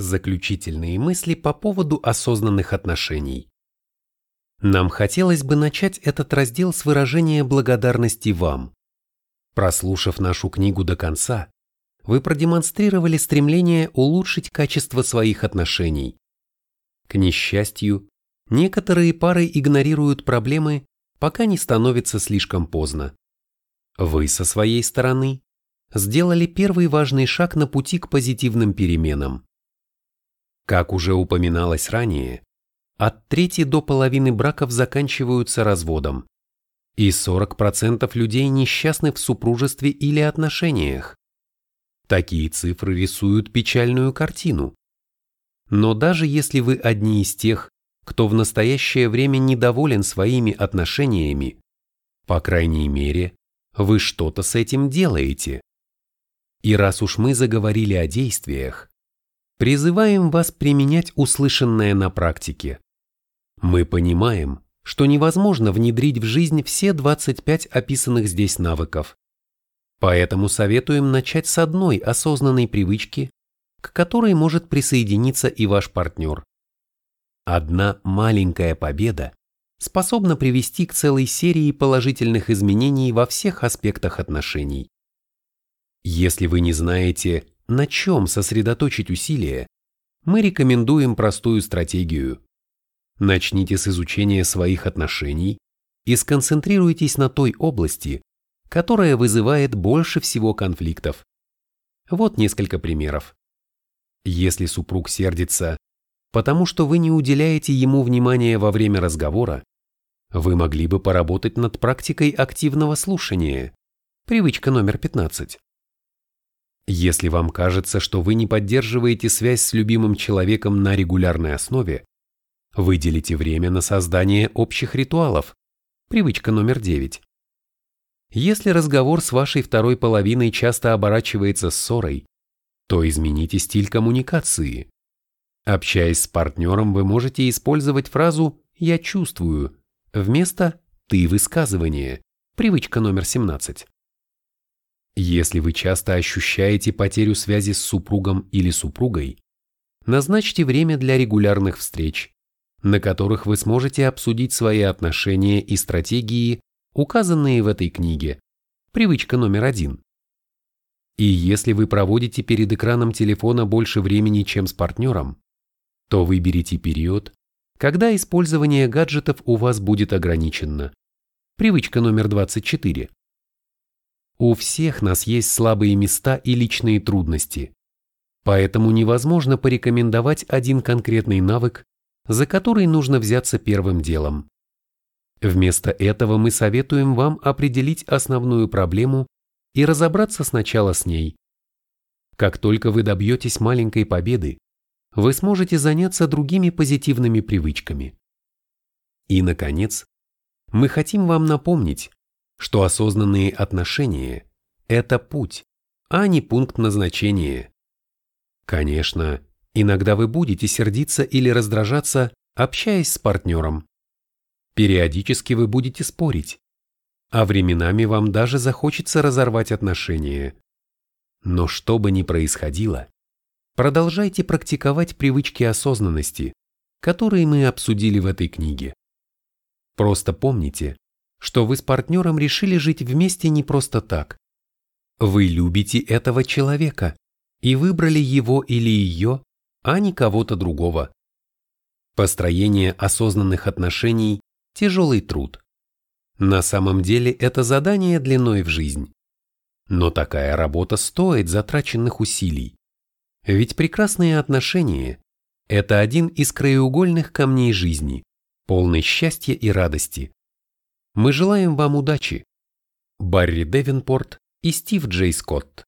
Заключительные мысли по поводу осознанных отношений. Нам хотелось бы начать этот раздел с выражения благодарности вам. Прослушав нашу книгу до конца, вы продемонстрировали стремление улучшить качество своих отношений. К несчастью, некоторые пары игнорируют проблемы, пока не становится слишком поздно. Вы со своей стороны сделали первый важный шаг на пути к позитивным переменам. Как уже упоминалось ранее, от трети до половины браков заканчиваются разводом, и 40% людей несчастны в супружестве или отношениях. Такие цифры рисуют печальную картину. Но даже если вы одни из тех, кто в настоящее время недоволен своими отношениями, по крайней мере, вы что-то с этим делаете. И раз уж мы заговорили о действиях, призываем вас применять услышанное на практике. Мы понимаем, что невозможно внедрить в жизнь все 25 описанных здесь навыков. Поэтому советуем начать с одной осознанной привычки, к которой может присоединиться и ваш партнер. Одна маленькая победа способна привести к целой серии положительных изменений во всех аспектах отношений. Если вы не знаете, на чем сосредоточить усилия, мы рекомендуем простую стратегию. Начните с изучения своих отношений и сконцентрируйтесь на той области, которая вызывает больше всего конфликтов. Вот несколько примеров. Если супруг сердится, потому что вы не уделяете ему внимания во время разговора, вы могли бы поработать над практикой активного слушания. Привычка номер 15. Если вам кажется, что вы не поддерживаете связь с любимым человеком на регулярной основе, выделите время на создание общих ритуалов. Привычка номер 9. Если разговор с вашей второй половиной часто оборачивается ссорой, то измените стиль коммуникации. Общаясь с партнером, вы можете использовать фразу «я чувствую» вместо «ты высказывание». Привычка номер 17. Если вы часто ощущаете потерю связи с супругом или супругой, назначьте время для регулярных встреч, на которых вы сможете обсудить свои отношения и стратегии, указанные в этой книге. Привычка номер один. И если вы проводите перед экраном телефона больше времени, чем с партнером, то выберите период, когда использование гаджетов у вас будет ограничено. Привычка номер 24. У всех нас есть слабые места и личные трудности. Поэтому невозможно порекомендовать один конкретный навык, за который нужно взяться первым делом. Вместо этого мы советуем вам определить основную проблему и разобраться сначала с ней. Как только вы добьетесь маленькой победы, вы сможете заняться другими позитивными привычками. И, наконец, мы хотим вам напомнить, что осознанные отношения – это путь, а не пункт назначения. Конечно, иногда вы будете сердиться или раздражаться, общаясь с партнером. Периодически вы будете спорить, а временами вам даже захочется разорвать отношения. Но что бы ни происходило, продолжайте практиковать привычки осознанности, которые мы обсудили в этой книге. Просто помните, что вы с партнером решили жить вместе не просто так. Вы любите этого человека и выбрали его или ее, а не кого-то другого. Построение осознанных отношений – тяжелый труд. На самом деле это задание длиной в жизнь. Но такая работа стоит затраченных усилий. Ведь прекрасные отношения – это один из краеугольных камней жизни, полный счастья и радости. Мы желаем вам удачи. Барри Девинпорт и Стив Джей Скотт.